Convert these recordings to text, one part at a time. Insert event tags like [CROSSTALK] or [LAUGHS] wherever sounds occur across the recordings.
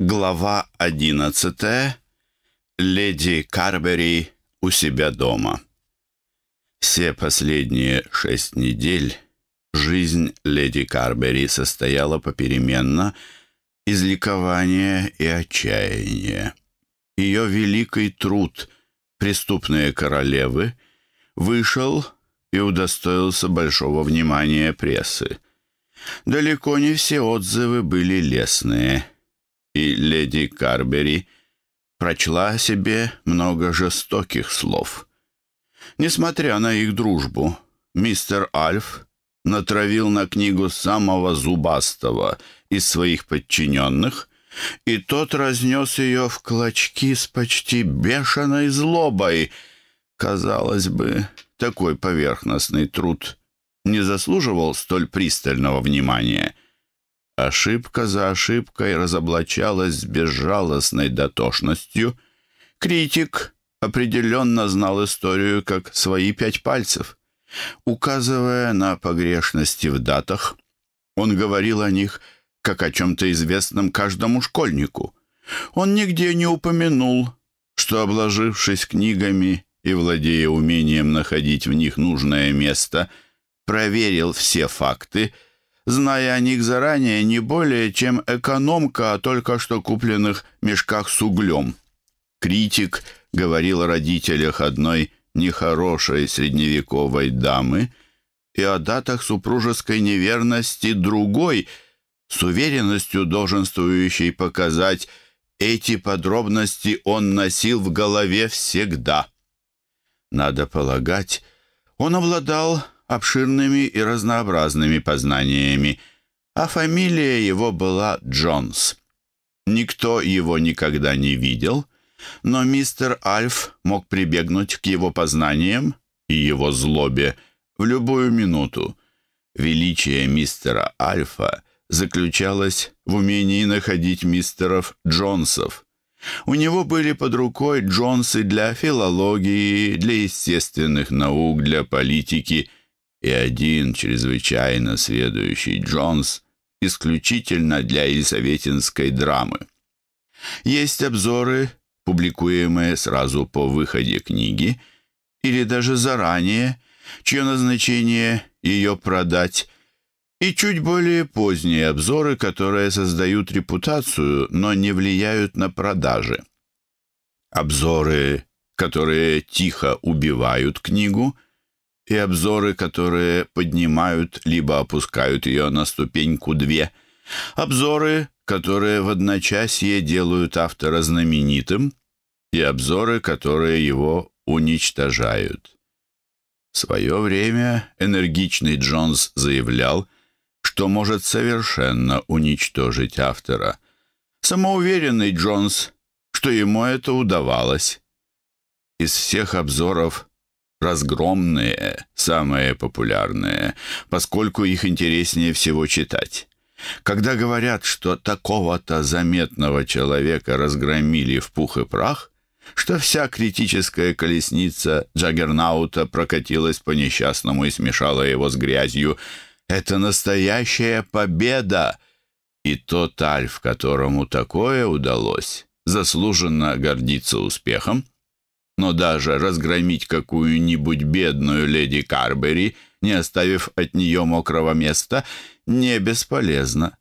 Глава одиннадцатая. Леди Карбери у себя дома. Все последние шесть недель жизнь леди Карбери состояла попеременно из ликования и отчаяния. Ее великий труд «Преступные королевы» вышел и удостоился большого внимания прессы. Далеко не все отзывы были лестные – и леди Карбери прочла о себе много жестоких слов. Несмотря на их дружбу, мистер Альф натравил на книгу самого зубастого из своих подчиненных, и тот разнес ее в клочки с почти бешеной злобой. Казалось бы, такой поверхностный труд не заслуживал столь пристального внимания — Ошибка за ошибкой разоблачалась с безжалостной дотошностью. Критик определенно знал историю как свои пять пальцев. Указывая на погрешности в датах, он говорил о них как о чем-то известном каждому школьнику. Он нигде не упомянул, что, обложившись книгами и владея умением находить в них нужное место, проверил все факты — зная о них заранее не более, чем экономка о только что купленных мешках с углем. Критик говорил о родителях одной нехорошей средневековой дамы и о датах супружеской неверности другой, с уверенностью долженствующей показать, эти подробности он носил в голове всегда. Надо полагать, он обладал обширными и разнообразными познаниями, а фамилия его была Джонс. Никто его никогда не видел, но мистер Альф мог прибегнуть к его познаниям и его злобе в любую минуту. Величие мистера Альфа заключалось в умении находить мистеров Джонсов. У него были под рукой Джонсы для филологии, для естественных наук, для политики – и один чрезвычайно сведущий Джонс исключительно для Елизаветинской драмы. Есть обзоры, публикуемые сразу по выходе книги или даже заранее, чье назначение ее продать, и чуть более поздние обзоры, которые создают репутацию, но не влияют на продажи. Обзоры, которые тихо убивают книгу – и обзоры, которые поднимают либо опускают ее на ступеньку две. Обзоры, которые в одночасье делают автора знаменитым, и обзоры, которые его уничтожают. В свое время энергичный Джонс заявлял, что может совершенно уничтожить автора. Самоуверенный Джонс, что ему это удавалось. Из всех обзоров разгромные, самые популярные, поскольку их интереснее всего читать. Когда говорят, что такого-то заметного человека разгромили в пух и прах, что вся критическая колесница Джаггернаута прокатилась по несчастному и смешала его с грязью, это настоящая победа! И тот Альф, которому такое удалось, заслуженно гордится успехом, но даже разгромить какую-нибудь бедную леди Карбери, не оставив от нее мокрого места, не бесполезно.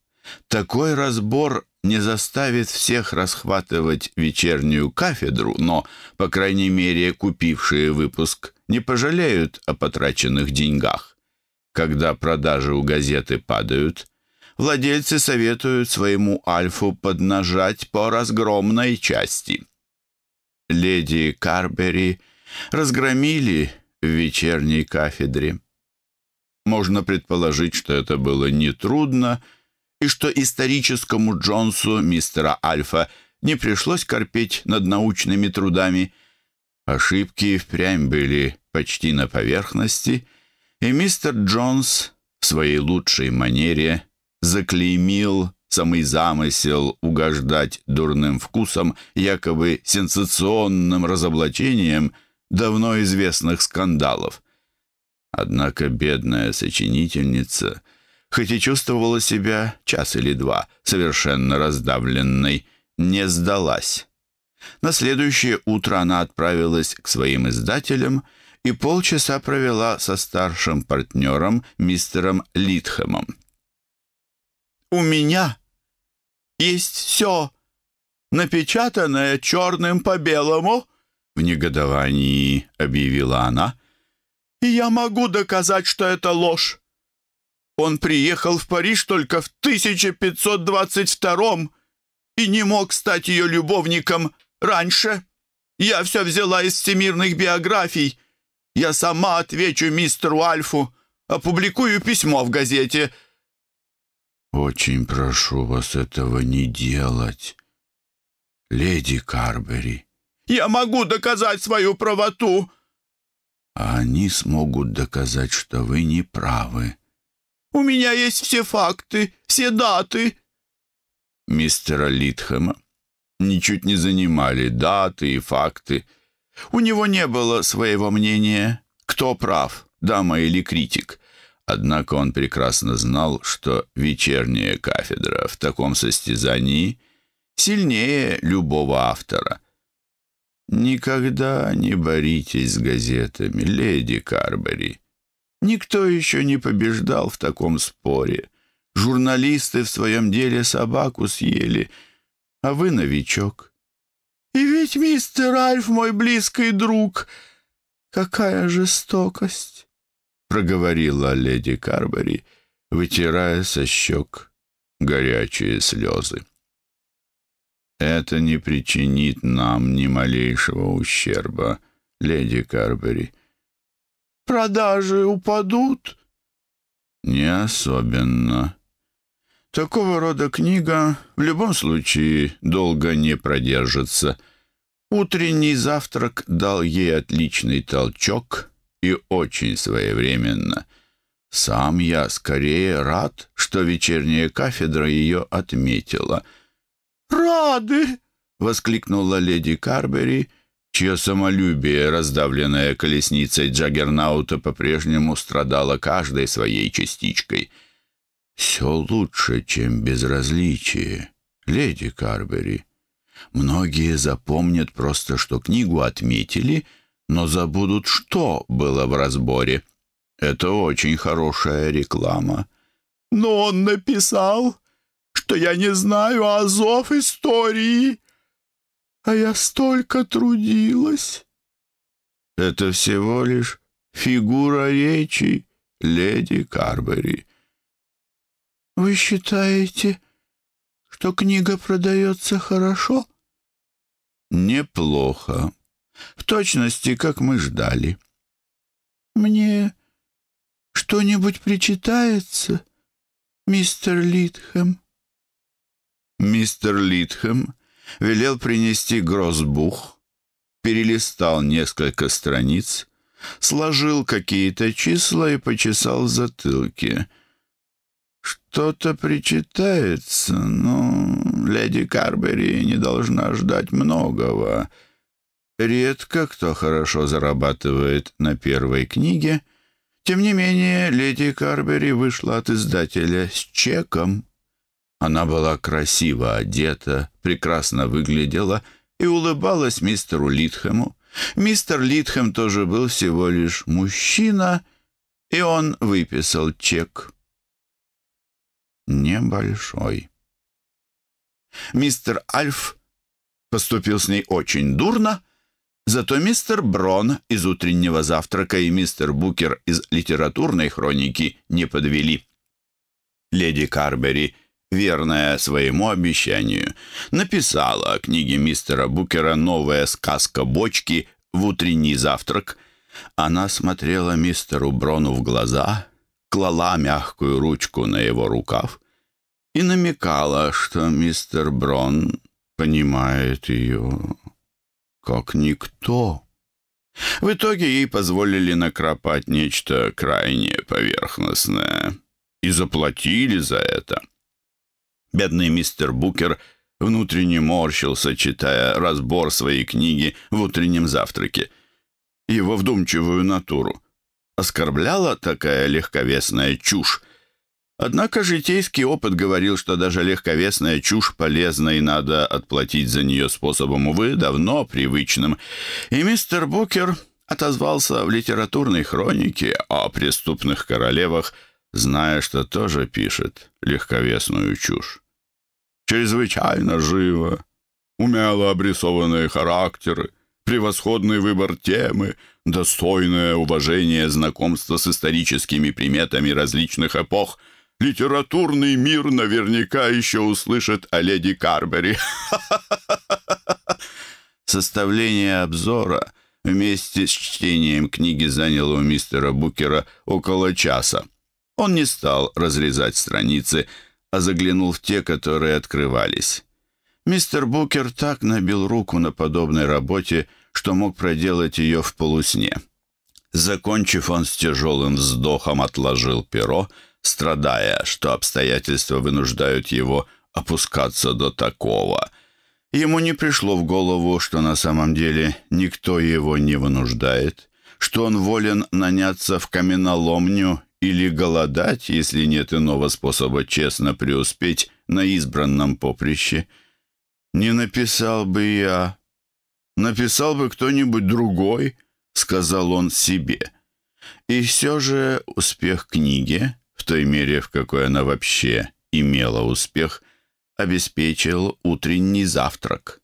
Такой разбор не заставит всех расхватывать вечернюю кафедру, но, по крайней мере, купившие выпуск не пожалеют о потраченных деньгах. Когда продажи у газеты падают, владельцы советуют своему Альфу поднажать по разгромной части – леди Карбери разгромили в вечерней кафедре. Можно предположить, что это было нетрудно, и что историческому Джонсу мистера Альфа не пришлось корпеть над научными трудами. Ошибки впрямь были почти на поверхности, и мистер Джонс в своей лучшей манере заклеймил самый замысел угождать дурным вкусом, якобы сенсационным разоблачением давно известных скандалов. Однако бедная сочинительница, хоть и чувствовала себя час или два совершенно раздавленной, не сдалась. На следующее утро она отправилась к своим издателям и полчаса провела со старшим партнером мистером Литхэмом. «У меня есть все, напечатанное черным по белому», в негодовании объявила она. «И я могу доказать, что это ложь. Он приехал в Париж только в 1522 и не мог стать ее любовником раньше. Я все взяла из всемирных биографий. Я сама отвечу мистеру Альфу, опубликую письмо в газете». «Очень прошу вас этого не делать, леди Карбери». «Я могу доказать свою правоту!» «А они смогут доказать, что вы не правы». «У меня есть все факты, все даты». Мистера Литхэма ничуть не занимали даты и факты. У него не было своего мнения, кто прав, дама или критик. Однако он прекрасно знал, что вечерняя кафедра в таком состязании сильнее любого автора. «Никогда не боритесь с газетами, леди Карбери. Никто еще не побеждал в таком споре. Журналисты в своем деле собаку съели, а вы новичок. И ведь мистер Альф мой близкий друг. Какая жестокость!» — проговорила леди Карбери, вытирая со щек горячие слезы. «Это не причинит нам ни малейшего ущерба, леди Карбери». «Продажи упадут?» «Не особенно. Такого рода книга в любом случае долго не продержится». Утренний завтрак дал ей отличный толчок и очень своевременно. Сам я скорее рад, что вечерняя кафедра ее отметила. «Рады!» — воскликнула леди Карбери, чье самолюбие, раздавленное колесницей Джаггернаута, по-прежнему страдало каждой своей частичкой. «Все лучше, чем безразличие, леди Карбери», Многие запомнят просто, что книгу отметили, но забудут, что было в разборе. Это очень хорошая реклама. Но он написал, что я не знаю азов истории, а я столько трудилась. Это всего лишь фигура речи леди Карбери. Вы считаете, что книга продается хорошо? Неплохо. В точности, как мы ждали. Мне что-нибудь причитается, мистер Литхэм? Мистер Литхэм велел принести грозбух, перелистал несколько страниц, сложил какие-то числа и почесал в затылке. «Что-то причитается, но леди Карбери не должна ждать многого. Редко кто хорошо зарабатывает на первой книге. Тем не менее, леди Карбери вышла от издателя с чеком. Она была красиво одета, прекрасно выглядела и улыбалась мистеру Литхэму. Мистер Литхэм тоже был всего лишь мужчина, и он выписал чек небольшой. Мистер Альф поступил с ней очень дурно, зато мистер Брон из утреннего завтрака и мистер Букер из литературной хроники не подвели. Леди Карбери, верная своему обещанию, написала о книге мистера Букера «Новая сказка бочки» в утренний завтрак. Она смотрела мистеру Брону в глаза клала мягкую ручку на его рукав и намекала, что мистер Брон понимает ее как никто. В итоге ей позволили накропать нечто крайне поверхностное и заплатили за это. Бедный мистер Букер внутренне морщился, читая разбор своей книги в утреннем завтраке. Его вдумчивую натуру — оскорбляла такая легковесная чушь. Однако житейский опыт говорил, что даже легковесная чушь полезна и надо отплатить за нее способом, увы, давно привычным. И мистер Букер отозвался в литературной хронике о преступных королевах, зная, что тоже пишет легковесную чушь. Чрезвычайно живо, умело обрисованные характеры, превосходный выбор темы, достойное уважение знакомство с историческими приметами различных эпох — литературный мир наверняка еще услышит о леди Карбери. [LAUGHS] Составление обзора вместе с чтением книги заняло у мистера Букера около часа. Он не стал разрезать страницы, а заглянул в те, которые открывались. Мистер Букер так набил руку на подобной работе, что мог проделать ее в полусне. Закончив, он с тяжелым вздохом отложил перо, страдая, что обстоятельства вынуждают его опускаться до такого. Ему не пришло в голову, что на самом деле никто его не вынуждает, что он волен наняться в каменоломню или голодать, если нет иного способа честно преуспеть на избранном поприще. «Не написал бы я, написал бы кто-нибудь другой», — сказал он себе. И все же успех книги той мере, в какой она вообще имела успех, обеспечил утренний завтрак.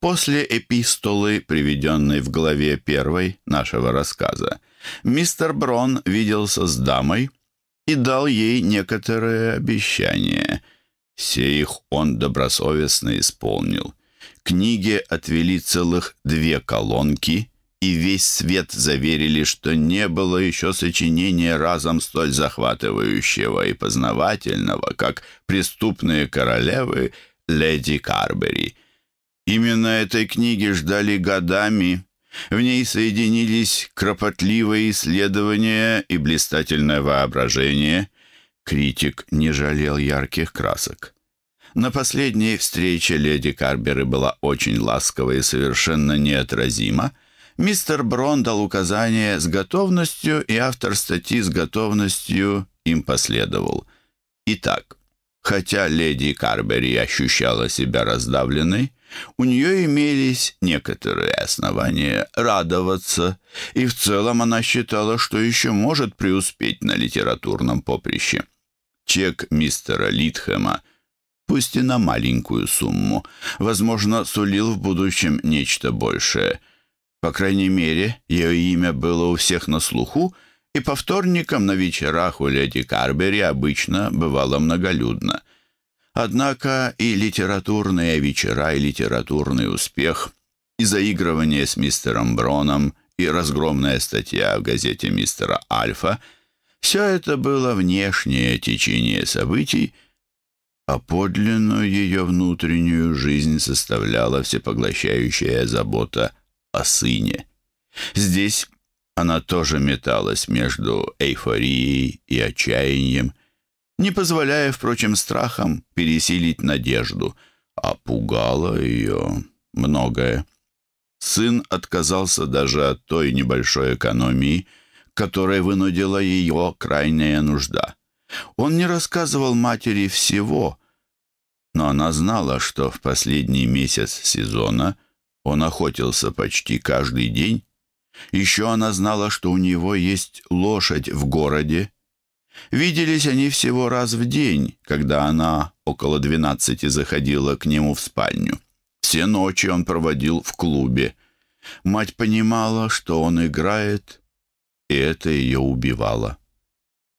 После эпистолы, приведенной в главе первой нашего рассказа, мистер Брон виделся с дамой и дал ей некоторые обещания. Все их он добросовестно исполнил. Книге отвели целых две колонки — и весь свет заверили, что не было еще сочинения разом столь захватывающего и познавательного, как «Преступные королевы» леди Карбери. Именно этой книги ждали годами. В ней соединились кропотливые исследования и блистательное воображение. Критик не жалел ярких красок. На последней встрече леди Карбери была очень ласкова и совершенно неотразима, Мистер Брон дал указание с готовностью, и автор статьи с готовностью им последовал. Итак, хотя леди Карбери ощущала себя раздавленной, у нее имелись некоторые основания радоваться, и в целом она считала, что еще может преуспеть на литературном поприще. Чек мистера Литхэма, пусть и на маленькую сумму, возможно, сулил в будущем нечто большее – по крайней мере, ее имя было у всех на слуху, и по вторникам на вечерах у леди Карбери обычно бывало многолюдно. Однако и литературные вечера, и литературный успех, и заигрывание с мистером Броном, и разгромная статья в газете мистера Альфа — все это было внешнее течение событий, а подлинную ее внутреннюю жизнь составляла всепоглощающая забота о сыне. Здесь она тоже металась между эйфорией и отчаянием, не позволяя, впрочем, страхам пересилить надежду, а пугало ее многое. Сын отказался даже от той небольшой экономии, которой вынудила ее крайняя нужда. Он не рассказывал матери всего, но она знала, что в последний месяц сезона – он охотился почти каждый день. Еще она знала, что у него есть лошадь в городе. Виделись они всего раз в день, когда она около двенадцати заходила к нему в спальню. Все ночи он проводил в клубе. Мать понимала, что он играет, и это ее убивало.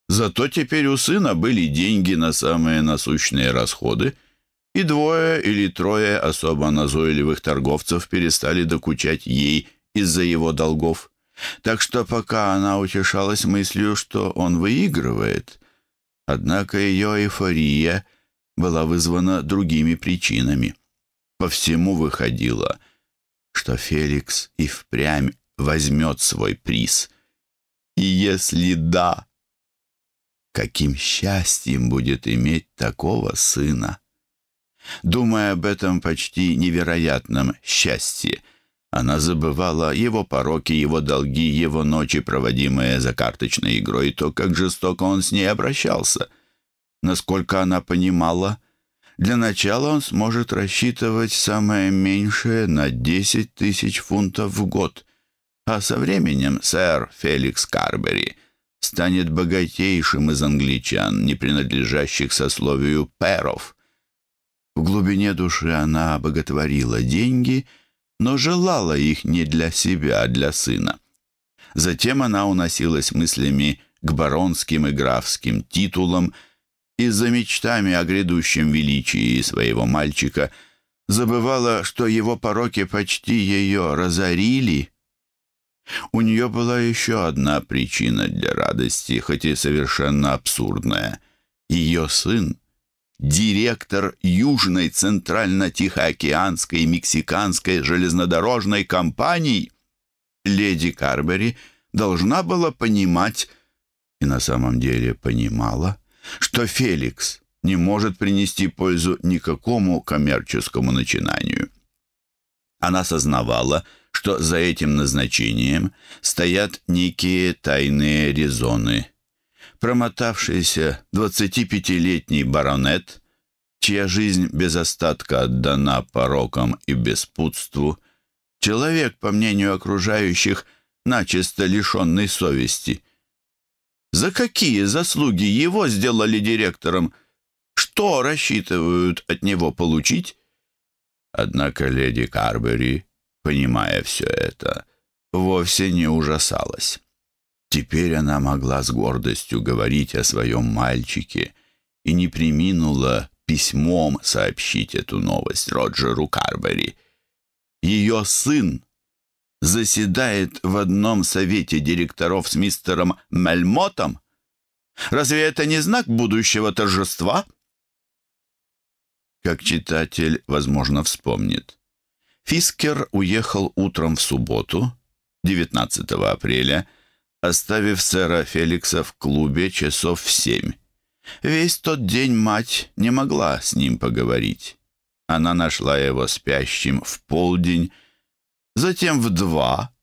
Зато теперь у сына были деньги на самые насущные расходы, и двое или трое особо назойливых торговцев перестали докучать ей из-за его долгов. Так что пока она утешалась мыслью, что он выигрывает, однако ее эйфория была вызвана другими причинами. По всему выходило, что Феликс и впрямь возьмет свой приз. И если да, каким счастьем будет иметь такого сына? Думая об этом почти невероятном счастье, она забывала его пороки, его долги, его ночи, проводимые за карточной игрой, и то, как жестоко он с ней обращался. насколько она понимала, для начала он сможет рассчитывать самое меньшее на 10 тысяч фунтов в год, а со временем сэр Феликс Карбери станет богатейшим из англичан, не принадлежащих сословию перов. В глубине души она боготворила деньги, но желала их не для себя, а для сына. Затем она уносилась мыслями к баронским и графским титулам и за мечтами о грядущем величии своего мальчика забывала, что его пороки почти ее разорили. У нее была еще одна причина для радости, хоть и совершенно абсурдная. Ее сын — директор Южной Центрально-Тихоокеанской Мексиканской железнодорожной компании. Леди Карбери должна была понимать, и на самом деле понимала, что Феликс не может принести пользу никакому коммерческому начинанию. Она сознавала, что за этим назначением стоят некие тайные резоны. Промотавшийся 25-летний баронет, чья жизнь без остатка отдана порокам и беспутству, человек, по мнению окружающих, начисто лишенный совести. За какие заслуги его сделали директором? Что рассчитывают от него получить? Однако леди Карбери, понимая все это, вовсе не ужасалась. Теперь она могла с гордостью говорить о своем мальчике и не приминула письмом сообщить эту новость Роджеру Карбери. Ее сын заседает в одном совете директоров с мистером Мельмотом? Разве это не знак будущего торжества? Как читатель, возможно, вспомнит. Фискер уехал утром в субботу, 19 апреля, оставив сэра Феликса в клубе часов в семь. Весь тот день мать не могла с ним поговорить. Она нашла его спящим в полдень, затем в два,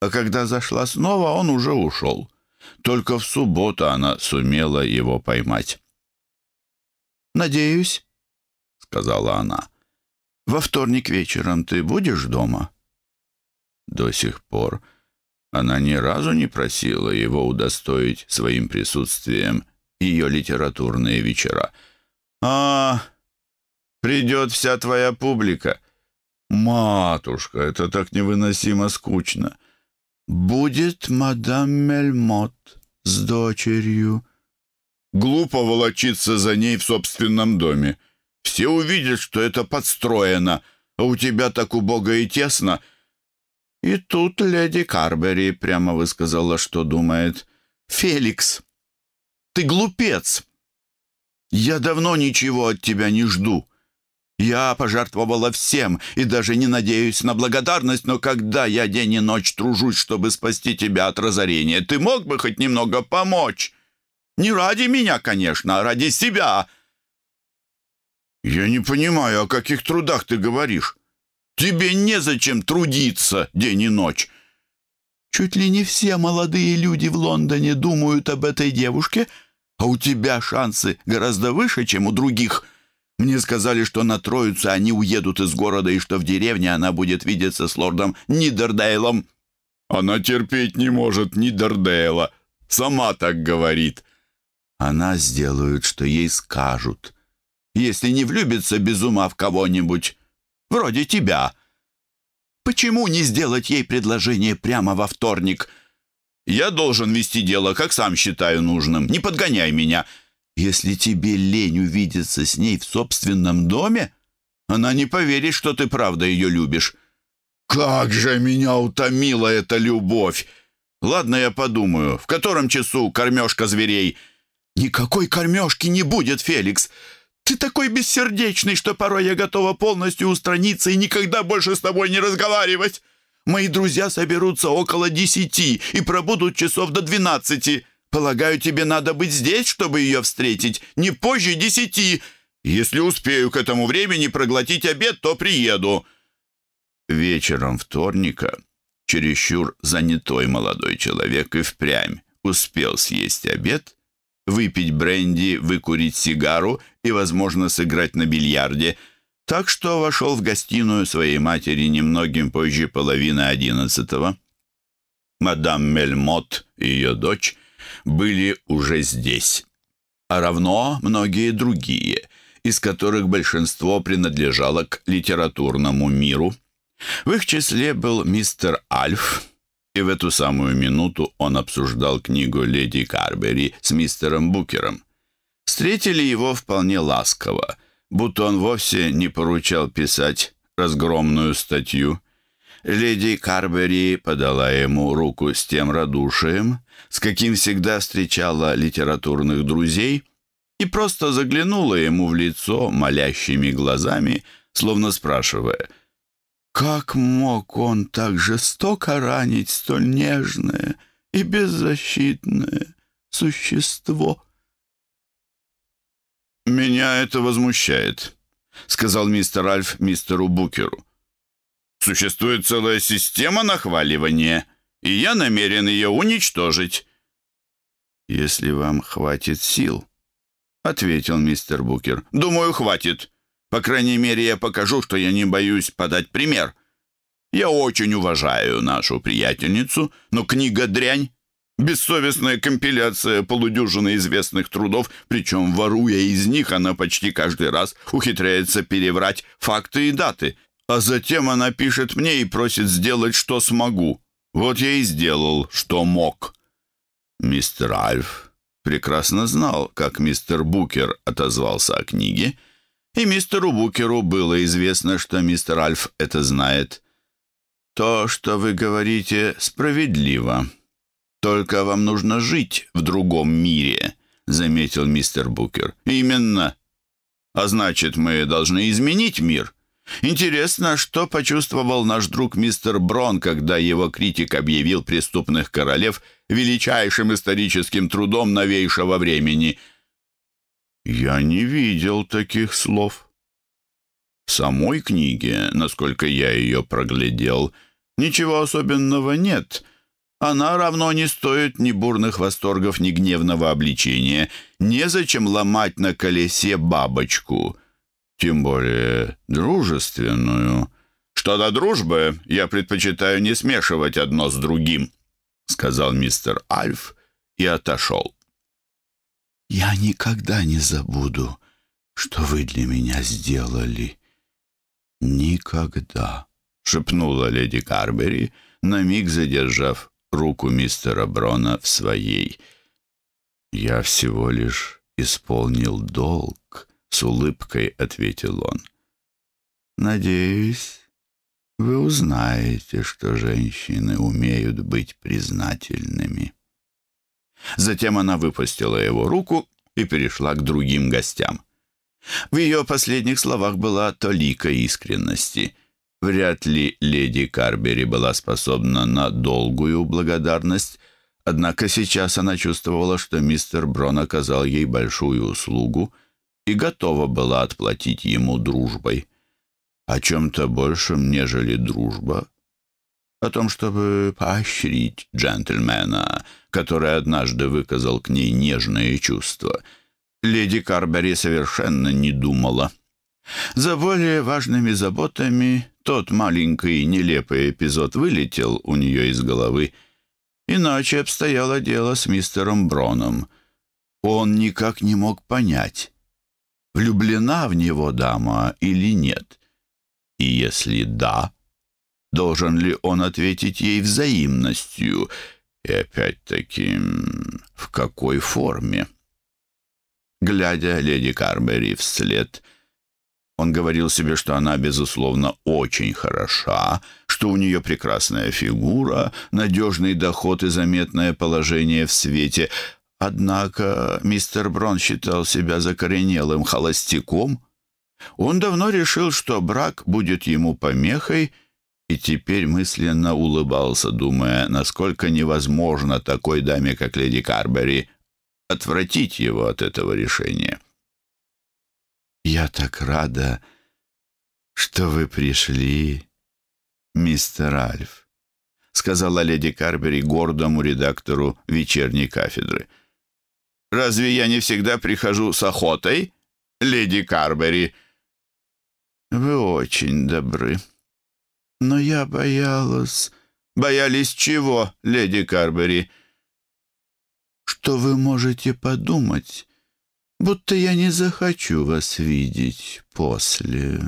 а когда зашла снова, он уже ушел. Только в субботу она сумела его поймать. «Надеюсь», — сказала она, — «во вторник вечером ты будешь дома?» До сих пор она ни разу не просила его удостоить своим присутствием ее литературные вечера. «А, придет вся твоя публика», «Матушка, это так невыносимо скучно!» «Будет мадам Мельмот с дочерью». «Глупо волочиться за ней в собственном доме. Все увидят, что это подстроено, а у тебя так убого и тесно». И тут леди Карбери прямо высказала, что думает. «Феликс, ты глупец! Я давно ничего от тебя не жду». Я пожертвовала всем и даже не надеюсь на благодарность, но когда я день и ночь тружусь, чтобы спасти тебя от разорения, ты мог бы хоть немного помочь? Не ради меня, конечно, а ради себя. Я не понимаю, о каких трудах ты говоришь. Тебе незачем трудиться день и ночь. Чуть ли не все молодые люди в Лондоне думают об этой девушке, а у тебя шансы гораздо выше, чем у других — мне сказали, что на Троицу они уедут из города и что в деревне она будет видеться с лордом Нидердейлом. Она терпеть не может Нидердейла. Сама так говорит. Она сделает, что ей скажут. Если не влюбится без ума в кого-нибудь, вроде тебя. Почему не сделать ей предложение прямо во вторник? Я должен вести дело, как сам считаю нужным. Не подгоняй меня. Если тебе лень увидеться с ней в собственном доме, она не поверит, что ты правда ее любишь. Как же меня утомила эта любовь! Ладно, я подумаю, в котором часу кормежка зверей? Никакой кормежки не будет, Феликс. Ты такой бессердечный, что порой я готова полностью устраниться и никогда больше с тобой не разговаривать. Мои друзья соберутся около десяти и пробудут часов до двенадцати. Полагаю, тебе надо быть здесь, чтобы ее встретить, не позже десяти. Если успею к этому времени проглотить обед, то приеду». Вечером вторника чересчур занятой молодой человек и впрямь успел съесть обед выпить бренди, выкурить сигару и, возможно, сыграть на бильярде, так что вошел в гостиную своей матери немногим позже половины одиннадцатого. Мадам Мельмот и ее дочь были уже здесь, а равно многие другие, из которых большинство принадлежало к литературному миру. В их числе был мистер Альф, и в эту самую минуту он обсуждал книгу «Леди Карбери» с мистером Букером. Встретили его вполне ласково, будто он вовсе не поручал писать разгромную статью. Леди Карбери подала ему руку с тем радушием, с каким всегда встречала литературных друзей, и просто заглянула ему в лицо молящими глазами, словно спрашивая — как мог он так жестоко ранить столь нежное и беззащитное существо? «Меня это возмущает», — сказал мистер Альф мистеру Букеру. «Существует целая система нахваливания, и я намерен ее уничтожить». «Если вам хватит сил», — ответил мистер Букер. «Думаю, хватит. По крайней мере, я покажу, что я не боюсь подать пример. Я очень уважаю нашу приятельницу, но книга дрянь. Бессовестная компиляция полудюжины известных трудов, причем, воруя из них, она почти каждый раз ухитряется переврать факты и даты. А затем она пишет мне и просит сделать, что смогу. Вот я и сделал, что мог. Мистер Альф прекрасно знал, как мистер Букер отозвался о книге, и мистеру Букеру было известно, что мистер Альф это знает. «То, что вы говорите, справедливо. Только вам нужно жить в другом мире», — заметил мистер Букер. «Именно. А значит, мы должны изменить мир. Интересно, что почувствовал наш друг мистер Брон, когда его критик объявил «Преступных королев» величайшим историческим трудом новейшего времени — я не видел таких слов. В самой книге, насколько я ее проглядел, ничего особенного нет. Она равно не стоит ни бурных восторгов, ни гневного обличения. Незачем ломать на колесе бабочку, тем более дружественную. Что до дружбы, я предпочитаю не смешивать одно с другим, сказал мистер Альф и отошел. «Я никогда не забуду, что вы для меня сделали». «Никогда», — шепнула леди Карбери, на миг задержав руку мистера Брона в своей. «Я всего лишь исполнил долг», — с улыбкой ответил он. «Надеюсь, вы узнаете, что женщины умеют быть признательными». Затем она выпустила его руку и перешла к другим гостям. В ее последних словах была толика искренности. Вряд ли леди Карбери была способна на долгую благодарность, однако сейчас она чувствовала, что мистер Брон оказал ей большую услугу и готова была отплатить ему дружбой. О чем-то большем, нежели дружба, о том, чтобы поощрить джентльмена, который однажды выказал к ней нежные чувства. Леди Карбери совершенно не думала. За более важными заботами тот маленький нелепый эпизод вылетел у нее из головы. Иначе обстояло дело с мистером Броном. Он никак не мог понять, влюблена в него дама или нет. И если да, Должен ли он ответить ей взаимностью? И опять-таки, в какой форме? Глядя леди Карбери вслед, он говорил себе, что она, безусловно, очень хороша, что у нее прекрасная фигура, надежный доход и заметное положение в свете. Однако мистер Брон считал себя закоренелым холостяком. Он давно решил, что брак будет ему помехой — и теперь мысленно улыбался, думая, насколько невозможно такой даме, как леди Карбери, отвратить его от этого решения. «Я так рада, что вы пришли, мистер Альф», сказала леди Карбери гордому редактору вечерней кафедры. Разве я не всегда прихожу с охотой, леди Карбери?» «Вы очень добры. Но я боялась...» «Боялись чего, леди Карбери?» «Что вы можете подумать, будто я не захочу вас видеть после...»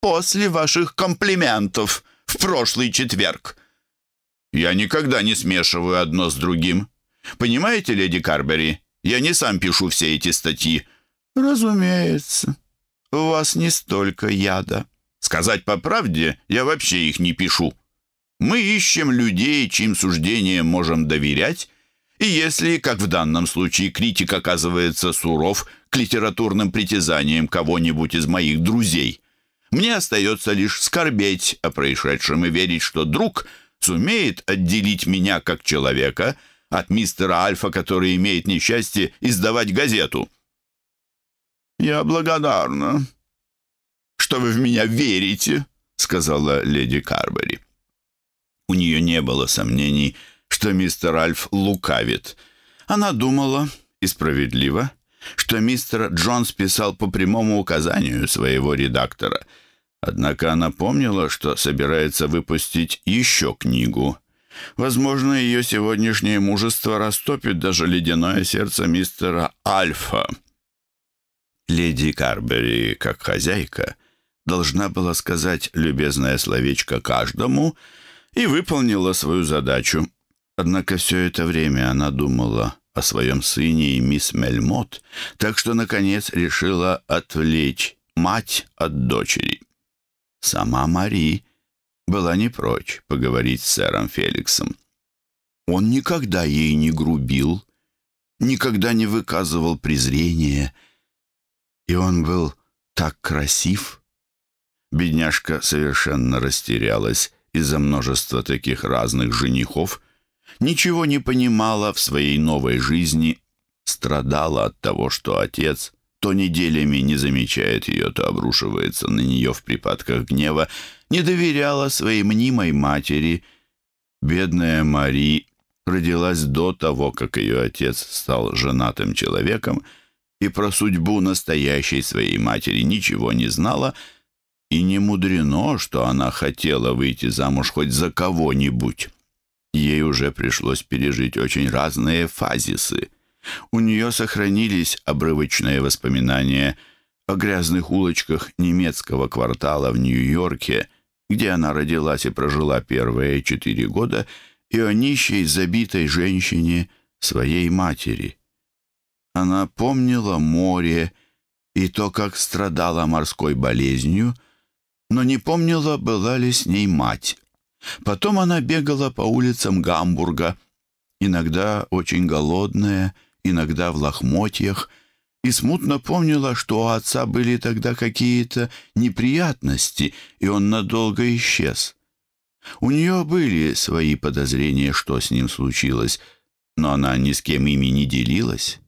«После ваших комплиментов в прошлый четверг. Я никогда не смешиваю одно с другим. Понимаете, леди Карбери, я не сам пишу все эти статьи». «Разумеется. У вас не столько яда». «Сказать по правде, я вообще их не пишу. Мы ищем людей, чьим суждениям можем доверять, и если, как в данном случае, критик оказывается суров к литературным притязаниям кого-нибудь из моих друзей, мне остается лишь скорбеть о происшедшем и верить, что друг сумеет отделить меня как человека – от мистера Альфа, который имеет несчастье издавать газету. «Я благодарна, что вы в меня верите», — сказала леди Карбери. У нее не было сомнений, что мистер Альф лукавит. Она думала, и справедливо, что мистер Джонс писал по прямому указанию своего редактора. Однако она помнила, что собирается выпустить еще книгу — Возможно, ее сегодняшнее мужество растопит даже ледяное сердце мистера Альфа. Леди Карбери, как хозяйка, должна была сказать любезное словечко каждому и выполнила свою задачу. Однако все это время она думала о своем сыне и мисс Мельмот, так что, наконец, решила отвлечь мать от дочери. Сама Мари была не прочь поговорить с сэром Феликсом. Он никогда ей не грубил, никогда не выказывал презрения, и он был так красив. Бедняжка совершенно растерялась из-за множества таких разных женихов, ничего не понимала в своей новой жизни, страдала от того, что отец то неделями не замечает ее, то обрушивается на нее в припадках гнева, не доверяла своей мнимой матери. Бедная Мари родилась до того, как ее отец стал женатым человеком, и про судьбу настоящей своей матери ничего не знала, и не мудрено, что она хотела выйти замуж хоть за кого-нибудь. Ей уже пришлось пережить очень разные фазисы. У нее сохранились обрывочные воспоминания о грязных улочках немецкого квартала в Нью-Йорке, где она родилась и прожила первые четыре года, и о нищей, забитой женщине своей матери. Она помнила море и то, как страдала морской болезнью, но не помнила, была ли с ней мать. Потом она бегала по улицам Гамбурга, иногда очень голодная, иногда в лохмотьях, и смутно помнила, что у отца были тогда какие-то неприятности, и он надолго исчез. У нее были свои подозрения, что с ним случилось, но она ни с кем ими не делилась.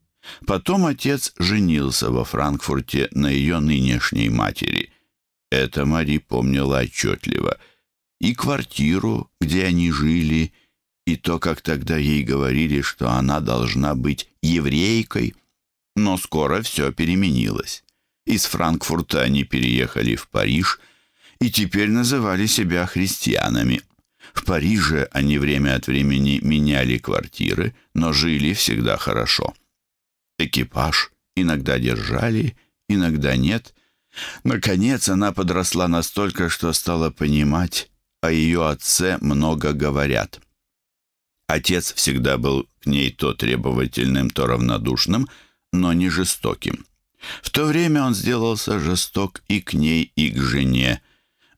Потом отец женился во Франкфурте на ее нынешней матери. Это Мари помнила отчетливо. И квартиру, где они жили, и то, как тогда ей говорили, что она должна быть еврейкой. Но скоро все переменилось. Из Франкфурта они переехали в Париж и теперь называли себя христианами. В Париже они время от времени меняли квартиры, но жили всегда хорошо. Экипаж иногда держали, иногда нет. Наконец она подросла настолько, что стала понимать, о ее отце много говорят. Отец всегда был к ней то требовательным, то равнодушным, но не жестоким. В то время он сделался жесток и к ней, и к жене.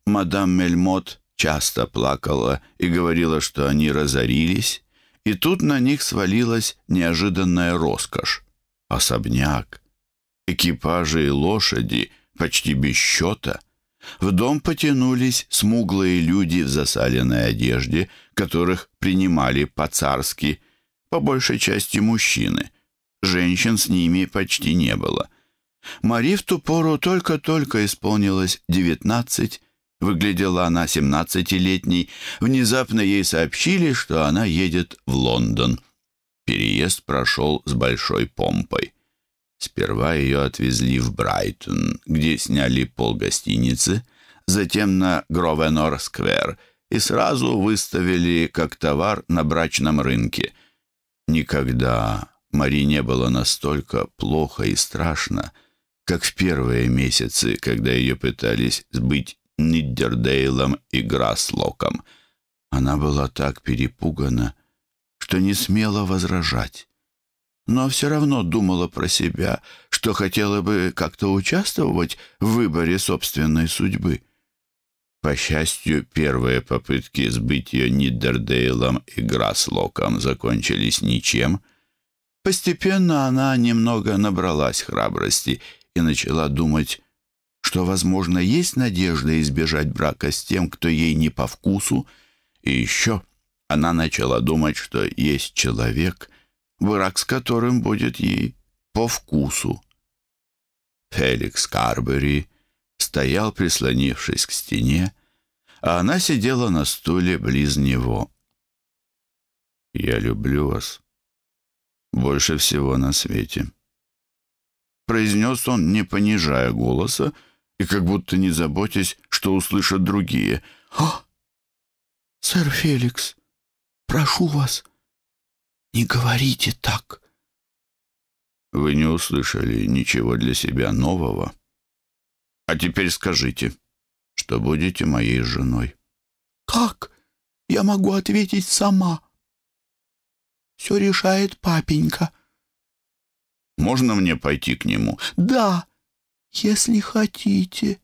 Мадам Мельмот часто плакала и говорила, что они разорились, и тут на них свалилась неожиданная роскошь. Особняк, экипажи и лошади почти без счета — в дом потянулись смуглые люди в засаленной одежде, которых принимали по-царски, по большей части мужчины. Женщин с ними почти не было. Мари в ту пору только-только исполнилось девятнадцать, выглядела она семнадцатилетней. Внезапно ей сообщили, что она едет в Лондон. Переезд прошел с большой помпой. Сперва ее отвезли в Брайтон, где сняли полгостиницы, затем на Гровенор-сквер и сразу выставили как товар на брачном рынке. Никогда Мари не было настолько плохо и страшно, как в первые месяцы, когда ее пытались сбыть Ниддердейлом и Граслоком. Она была так перепугана, что не смела возражать. Но все равно думала про себя, что хотела бы как-то участвовать в выборе собственной судьбы. По счастью, первые попытки сбыть ее Ниддердейлом и Граслоком закончились ничем. Постепенно она немного набралась храбрости и начала думать, что, возможно, есть надежда избежать брака с тем, кто ей не по вкусу, и еще она начала думать, что есть человек, брак с которым будет ей по вкусу. Феликс Карбери стоял, прислонившись к стене, а она сидела на стуле близ него. «Я люблю вас больше всего на свете», — произнес он, не понижая голоса и как будто не заботясь, что услышат другие. «О, сэр Феликс, прошу вас, не говорите так». «Вы не услышали ничего для себя нового?» А теперь скажите, что будете моей женой. Как? Я могу ответить сама. Все решает папенька. Можно мне пойти к нему? Да, если хотите.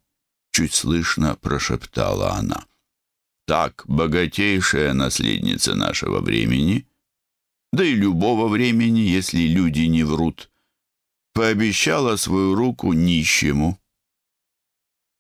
Чуть слышно прошептала она. Так, богатейшая наследница нашего времени, да и любого времени, если люди не врут, пообещала свою руку нищему.